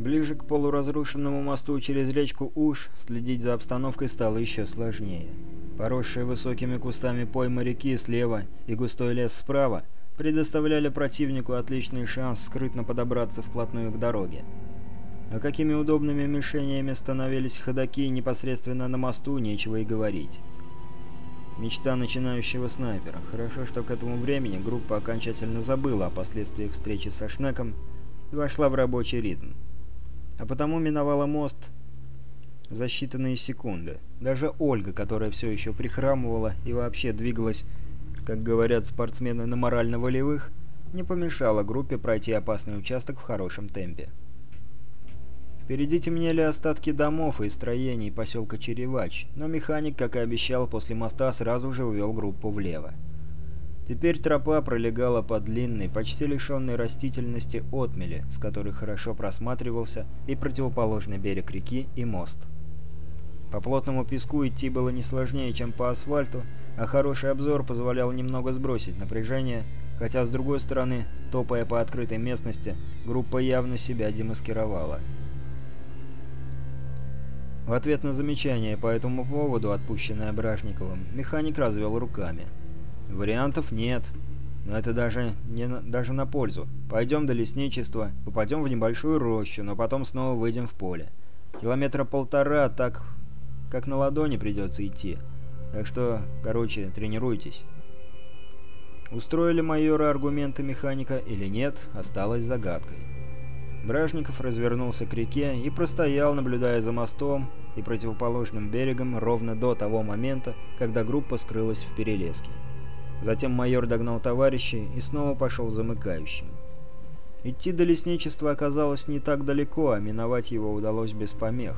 Ближе к полуразрушенному мосту через речку Уж следить за обстановкой стало еще сложнее. Поросшие высокими кустами пойма реки слева и густой лес справа предоставляли противнику отличный шанс скрытно подобраться вплотную к дороге. А какими удобными мишенями становились ходаки непосредственно на мосту, нечего и говорить. Мечта начинающего снайпера. Хорошо, что к этому времени группа окончательно забыла о последствиях встречи со Шнеком и вошла в рабочий ритм а потому миновала мост за считанные секунды. Даже Ольга, которая все еще прихрамывала и вообще двигалась, как говорят спортсмены на морально-волевых, не помешала группе пройти опасный участок в хорошем темпе. Впереди темнели остатки домов и строений поселка Черевач, но механик, как и обещал, после моста сразу же увел группу влево. Теперь тропа пролегала по длинной, почти лишенной растительности отмели, с которой хорошо просматривался и противоположный берег реки и мост. По плотному песку идти было не сложнее, чем по асфальту, а хороший обзор позволял немного сбросить напряжение, хотя с другой стороны, топая по открытой местности, группа явно себя демаскировала. В ответ на замечание по этому поводу, отпущенное Бражниковым механик развел руками – Вариантов нет. Но это даже, не, даже на пользу. Пойдем до лесничества, попадем в небольшую рощу, но потом снова выйдем в поле. Километра полтора так, как на ладони придется идти. Так что, короче, тренируйтесь. Устроили майора аргументы механика или нет, осталось загадкой. Бражников развернулся к реке и простоял, наблюдая за мостом и противоположным берегом ровно до того момента, когда группа скрылась в перелеске. Затем майор догнал товарищей и снова пошел замыкающим. Идти до лесничества оказалось не так далеко, а миновать его удалось без помех.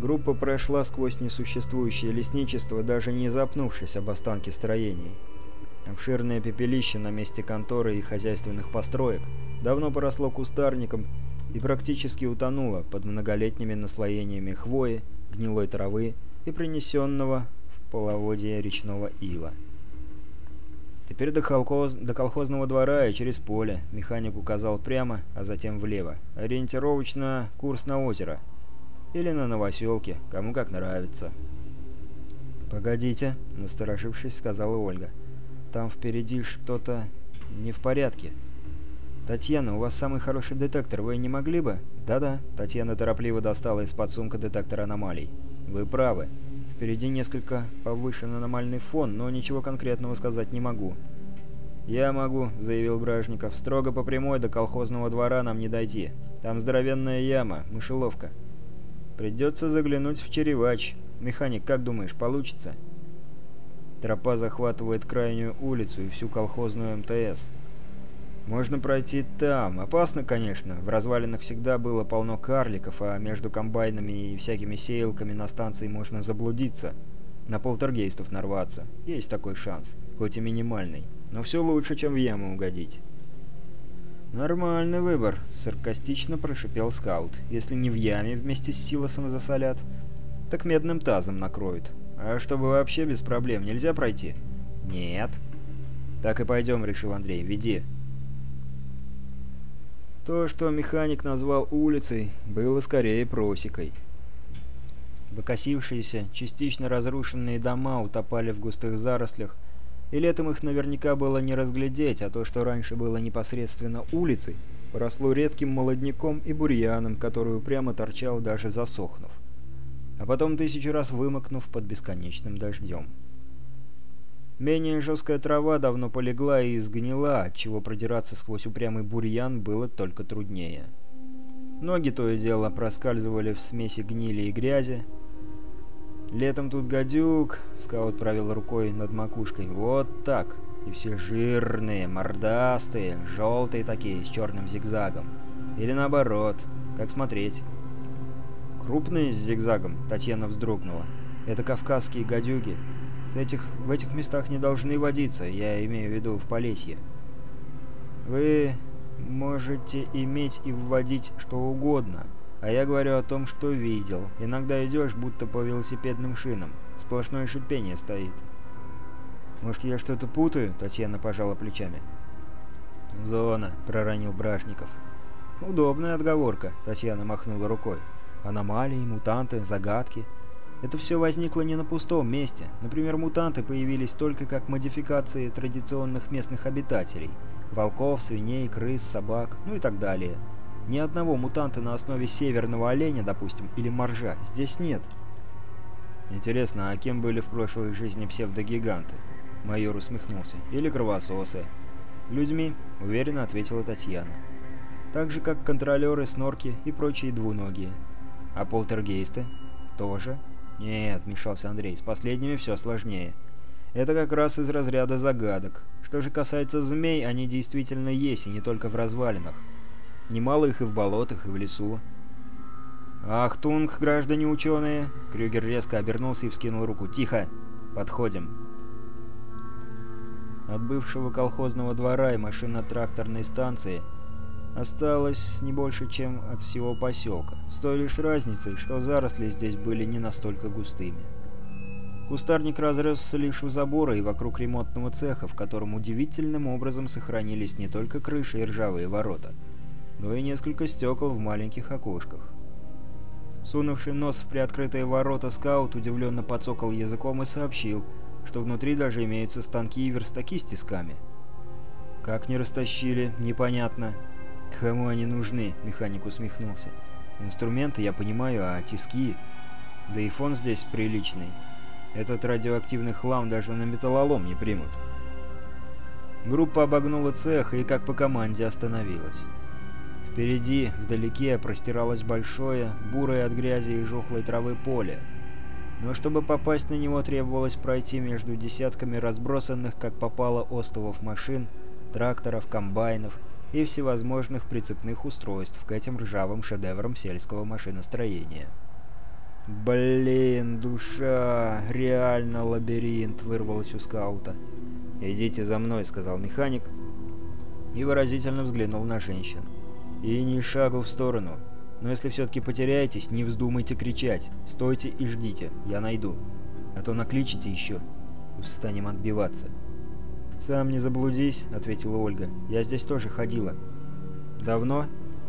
Группа прошла сквозь несуществующее лесничество, даже не запнувшись об останки строений. Обширное пепелище на месте конторы и хозяйственных построек давно поросло кустарником и практически утонуло под многолетними наслоениями хвои, гнилой травы и принесенного в половодье речного ила. Теперь до, колхоз... до колхозного двора и через поле. Механик указал прямо, а затем влево. Ориентировочно курс на озеро. Или на новоселке, кому как нравится. «Погодите», — насторожившись, сказала Ольга. «Там впереди что-то не в порядке». «Татьяна, у вас самый хороший детектор, вы не могли бы?» «Да-да», — Татьяна торопливо достала из-под сумка детектор аномалий. «Вы правы». Впереди несколько повышен аномальный фон, но ничего конкретного сказать не могу. «Я могу», — заявил Бражников. «Строго по прямой до колхозного двора нам не дойти. Там здоровенная яма, мышеловка. Придется заглянуть в черевач. Механик, как думаешь, получится?» Тропа захватывает крайнюю улицу и всю колхозную МТС. Можно пройти там. Опасно, конечно. В развалинах всегда было полно карликов, а между комбайнами и всякими сеялками на станции можно заблудиться. На полтергейстов нарваться. Есть такой шанс. Хоть и минимальный. Но все лучше, чем в яму угодить. «Нормальный выбор», — саркастично прошипел скаут. «Если не в яме вместе с Силосом засолят, так медным тазом накроют. А чтобы вообще без проблем нельзя пройти?» «Нет». «Так и пойдем», — решил Андрей. «Веди». То, что механик назвал улицей, было скорее просекой. Выкосившиеся, частично разрушенные дома утопали в густых зарослях, и летом их наверняка было не разглядеть, а то, что раньше было непосредственно улицей, поросло редким молодняком и бурьяном, который упрямо торчал даже засохнув, а потом тысячу раз вымокнув под бесконечным дождем. Менее жесткая трава давно полегла и изгнила, чего продираться сквозь упрямый бурьян было только труднее. Ноги то и дело проскальзывали в смеси гнили и грязи. «Летом тут гадюк», — скаут провел рукой над макушкой, — «вот так». И все жирные, мордастые, желтые такие, с черным зигзагом. Или наоборот, как смотреть. Крупные с зигзагом, Татьяна вздрогнула. Это кавказские гадюги, в этих, в этих местах не должны водиться, я имею в виду в Полесье. Вы можете иметь и вводить что угодно, а я говорю о том, что видел. Иногда идешь, будто по велосипедным шинам. Сплошное шипение стоит. Может, я что-то путаю?» Татьяна пожала плечами. «Зона», — проронил Брашников. «Удобная отговорка», — Татьяна махнула рукой. «Аномалии, мутанты, загадки...» Это все возникло не на пустом месте. Например, мутанты появились только как модификации традиционных местных обитателей. Волков, свиней, крыс, собак, ну и так далее. Ни одного мутанта на основе северного оленя, допустим, или моржа здесь нет. Интересно, а кем были в прошлой жизни псевдогиганты? Майор усмехнулся. Или кровососы? Людьми, уверенно ответила Татьяна. Так же, как контролеры, снорки и прочие двуногие. А полтергейсты? Тоже? «Нет», — вмешался Андрей, — «с последними все сложнее. Это как раз из разряда загадок. Что же касается змей, они действительно есть, и не только в развалинах. Немало их и в болотах, и в лесу». «Ах, тунг, граждане ученые!» Крюгер резко обернулся и вскинул руку. «Тихо! Подходим!» От бывшего колхозного двора и машино-тракторной станции — Осталось не больше, чем от всего поселка, с той лишь разницей, что заросли здесь были не настолько густыми. Кустарник разросся лишь у забора и вокруг ремонтного цеха, в котором удивительным образом сохранились не только крыши и ржавые ворота, но и несколько стекол в маленьких окошках. Сунувший нос в приоткрытые ворота скаут удивленно подсокал языком и сообщил, что внутри даже имеются станки и верстаки с тисками. Как не растащили, непонятно. «Кому они нужны?» — механик усмехнулся. «Инструменты я понимаю, а тиски...» «Да и фон здесь приличный. Этот радиоактивный хлам даже на металлолом не примут». Группа обогнула цех и, как по команде, остановилась. Впереди, вдалеке, простиралось большое, бурое от грязи и жухлой травы поле. Но чтобы попасть на него, требовалось пройти между десятками разбросанных, как попало, остовов машин, тракторов, комбайнов и всевозможных прицепных устройств к этим ржавым шедеврам сельского машиностроения. «Блин, душа! Реально лабиринт!» — вырвалось у скаута. «Идите за мной», — сказал механик и выразительно взглянул на женщин. «И ни шагу в сторону. Но если все-таки потеряетесь, не вздумайте кричать. Стойте и ждите, я найду. А то накличите еще. Устанем отбиваться». «Сам не заблудись», — ответила Ольга. «Я здесь тоже ходила». «Давно?»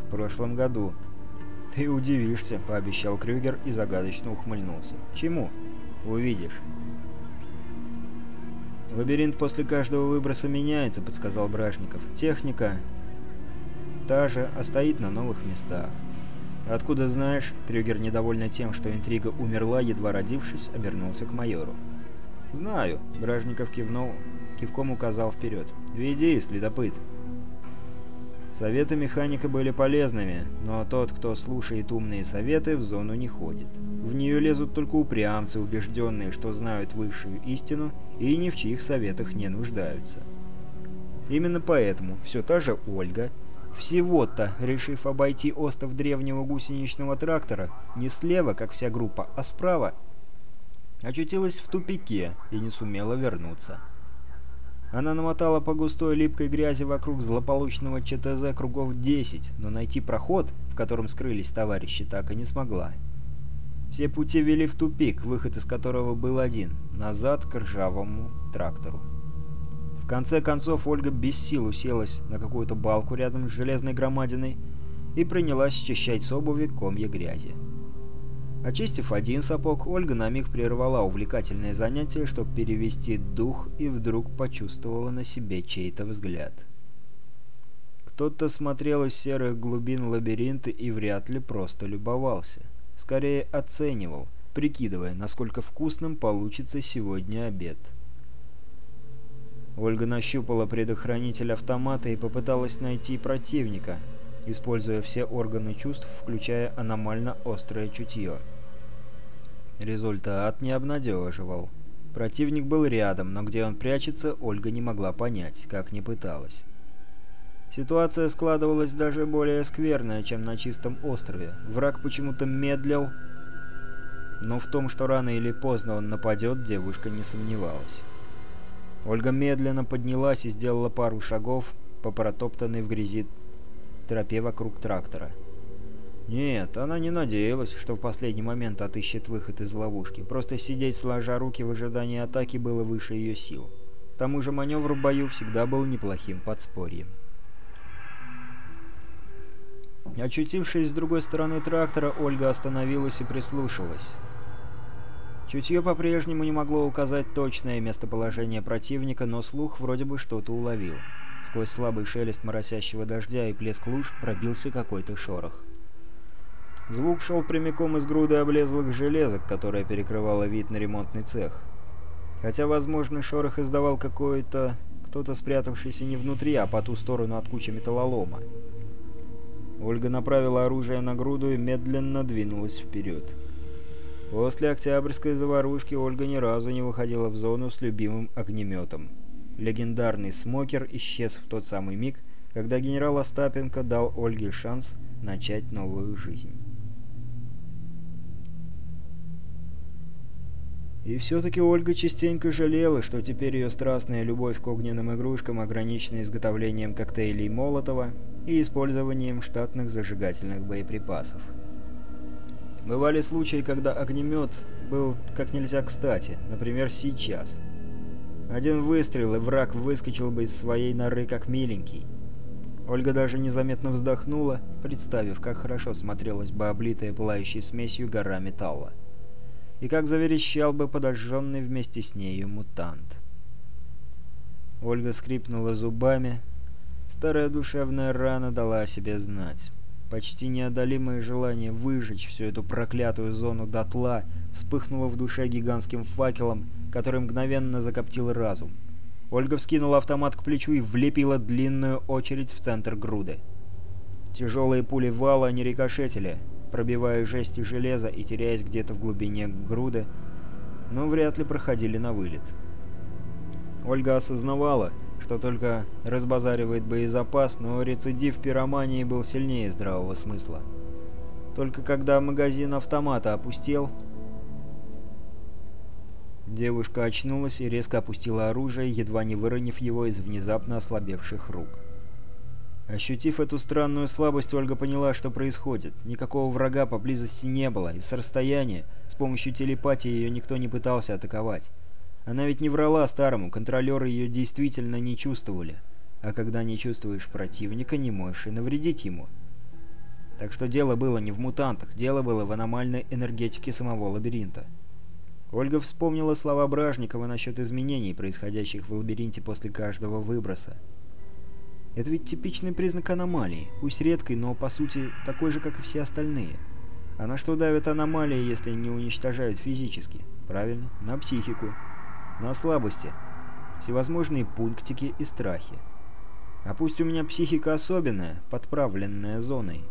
«В прошлом году». «Ты удивишься», — пообещал Крюгер и загадочно ухмыльнулся. «Чему?» «Увидишь». «Лабиринт после каждого выброса меняется», — подсказал Бражников. «Техника та же, а стоит на новых местах». «Откуда знаешь?» — Крюгер, недовольный тем, что интрига умерла, едва родившись, обернулся к майору. «Знаю», — Бражников кивнул кивком указал вперед. «Веди, следопыт!» Советы механика были полезными, но тот, кто слушает умные советы, в зону не ходит. В нее лезут только упрямцы, убежденные, что знают высшую истину и ни в чьих советах не нуждаются. Именно поэтому все та же Ольга, всего-то решив обойти остов древнего гусеничного трактора, не слева, как вся группа, а справа, очутилась в тупике и не сумела вернуться. Она намотала по густой липкой грязи вокруг злополучного ЧТЗ кругов 10, но найти проход, в котором скрылись товарищи, так и не смогла. Все пути вели в тупик, выход из которого был один – назад к ржавому трактору. В конце концов Ольга без сил уселась на какую-то балку рядом с железной громадиной и принялась счищать с обуви комья грязи. Очистив один сапог, Ольга на миг прервала увлекательное занятие, чтобы перевести дух, и вдруг почувствовала на себе чей-то взгляд. Кто-то смотрел из серых глубин лабиринта и вряд ли просто любовался. Скорее оценивал, прикидывая, насколько вкусным получится сегодня обед. Ольга нащупала предохранитель автомата и попыталась найти противника, используя все органы чувств, включая аномально острое чутье. Результат не обнадеживал. Противник был рядом, но где он прячется, Ольга не могла понять, как не пыталась. Ситуация складывалась даже более скверная, чем на чистом острове. Враг почему-то медлил, но в том, что рано или поздно он нападет, девушка не сомневалась. Ольга медленно поднялась и сделала пару шагов по протоптанной в грязи тропе вокруг трактора. Нет, она не надеялась, что в последний момент отыщет выход из ловушки. Просто сидеть сложа руки в ожидании атаки было выше ее сил. К тому же маневр в бою всегда был неплохим подспорьем. Очутившись с другой стороны трактора, Ольга остановилась и прислушалась. Чутье по-прежнему не могло указать точное местоположение противника, но слух вроде бы что-то уловил. Сквозь слабый шелест моросящего дождя и плеск луж пробился какой-то шорох. Звук шел прямиком из груды облезлых железок, которая перекрывала вид на ремонтный цех. Хотя, возможно, шорох издавал какой-то... кто-то спрятавшийся не внутри, а по ту сторону от кучи металлолома. Ольга направила оружие на груду и медленно двинулась вперед. После Октябрьской заварушки Ольга ни разу не выходила в зону с любимым огнеметом. Легендарный смокер исчез в тот самый миг, когда генерал Остапенко дал Ольге шанс начать новую жизнь. И все-таки Ольга частенько жалела, что теперь ее страстная любовь к огненным игрушкам ограничена изготовлением коктейлей Молотова и использованием штатных зажигательных боеприпасов. Бывали случаи, когда огнемет был как нельзя кстати, например, сейчас. Один выстрел, и враг выскочил бы из своей норы как миленький. Ольга даже незаметно вздохнула, представив, как хорошо смотрелась бы облитая пылающей смесью гора металла и как заверещал бы подожженный вместе с нею мутант. Ольга скрипнула зубами. Старая душевная рана дала о себе знать. Почти неодолимое желание выжечь всю эту проклятую зону дотла вспыхнуло в душе гигантским факелом, который мгновенно закоптил разум. Ольга вскинула автомат к плечу и влепила длинную очередь в центр груды. Тяжелые пули вала не рикошетили — пробивая жести железа и теряясь где-то в глубине груды, но вряд ли проходили на вылет. Ольга осознавала, что только разбазаривает боезапас, но рецидив пиромании был сильнее здравого смысла. Только когда магазин автомата опустел, девушка очнулась и резко опустила оружие, едва не выронив его из внезапно ослабевших рук. Ощутив эту странную слабость, Ольга поняла, что происходит. Никакого врага поблизости не было, и с расстояния, с помощью телепатии ее никто не пытался атаковать. Она ведь не врала старому, контролеры ее действительно не чувствовали. А когда не чувствуешь противника, не можешь и навредить ему. Так что дело было не в мутантах, дело было в аномальной энергетике самого лабиринта. Ольга вспомнила слова Бражникова насчет изменений, происходящих в лабиринте после каждого выброса. Это ведь типичный признак аномалии, пусть редкой, но по сути такой же, как и все остальные. А на что давят аномалии, если не уничтожают физически? Правильно, на психику. На слабости. Всевозможные пунктики и страхи. А пусть у меня психика особенная, подправленная зоной.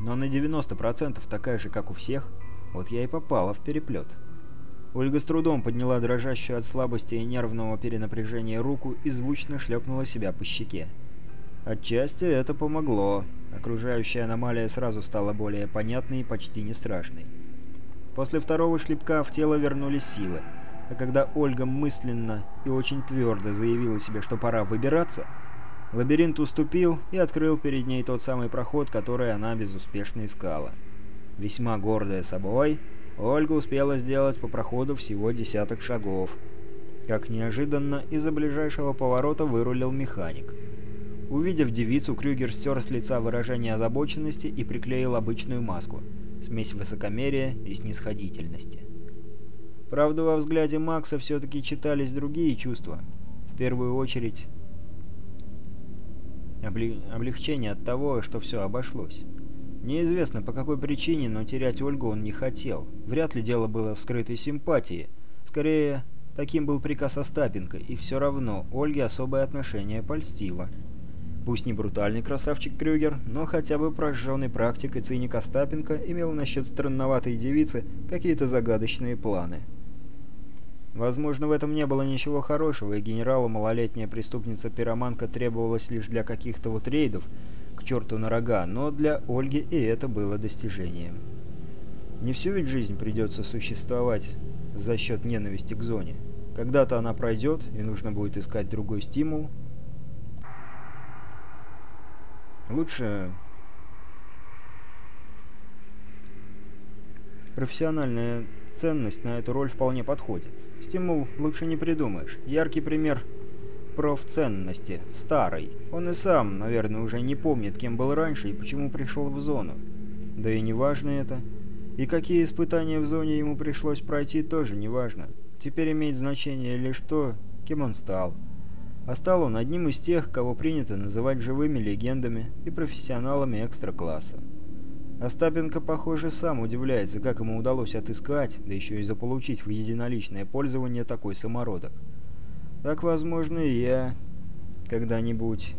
Но на 90% такая же, как у всех, вот я и попала в переплет. Ольга с трудом подняла дрожащую от слабости и нервного перенапряжения руку и звучно шлепнула себя по щеке. Отчасти это помогло. Окружающая аномалия сразу стала более понятной и почти не страшной. После второго шлепка в тело вернулись силы. А когда Ольга мысленно и очень твердо заявила себе, что пора выбираться, лабиринт уступил и открыл перед ней тот самый проход, который она безуспешно искала. Весьма гордая собой, Ольга успела сделать по проходу всего десяток шагов. Как неожиданно, из-за ближайшего поворота вырулил механик. Увидев девицу, Крюгер стер с лица выражение озабоченности и приклеил обычную маску, смесь высокомерия и снисходительности. Правда, во взгляде Макса все-таки читались другие чувства. В первую очередь, облегчение от того, что все обошлось. Неизвестно по какой причине, но терять Ольгу он не хотел. Вряд ли дело было в скрытой симпатии. Скорее, таким был приказ Остапенко, и все равно Ольге особое отношение польстило. Пусть не брутальный красавчик Крюгер, но хотя бы прожженный практикой и циник Остапенко имел насчет странноватой девицы какие-то загадочные планы. Возможно, в этом не было ничего хорошего, и генералу малолетняя преступница-пироманка требовалась лишь для каких-то вот рейдов, к черту на рога, но для Ольги и это было достижением. Не всю ведь жизнь придется существовать за счет ненависти к зоне. Когда-то она пройдет, и нужно будет искать другой стимул. Лучше... Профессиональная ценность на эту роль вполне подходит. Стимул лучше не придумаешь. Яркий пример профценности, старый. Он и сам, наверное, уже не помнит, кем был раньше и почему пришел в зону. Да и не важно это. И какие испытания в зоне ему пришлось пройти, тоже не важно. Теперь имеет значение лишь то, кем он стал. А стал он одним из тех, кого принято называть живыми легендами и профессионалами экстра-класса. А Остапенко, похоже, сам удивляется, как ему удалось отыскать, да еще и заполучить в единоличное пользование такой самородок. Так, возможно, и я когда-нибудь...